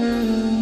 afternoon.